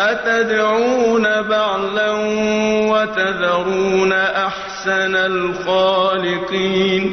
أَتَدْعُونَ بَعْلًا وَتَذَرُونَ أَحْسَنَ الْخَالِقِينَ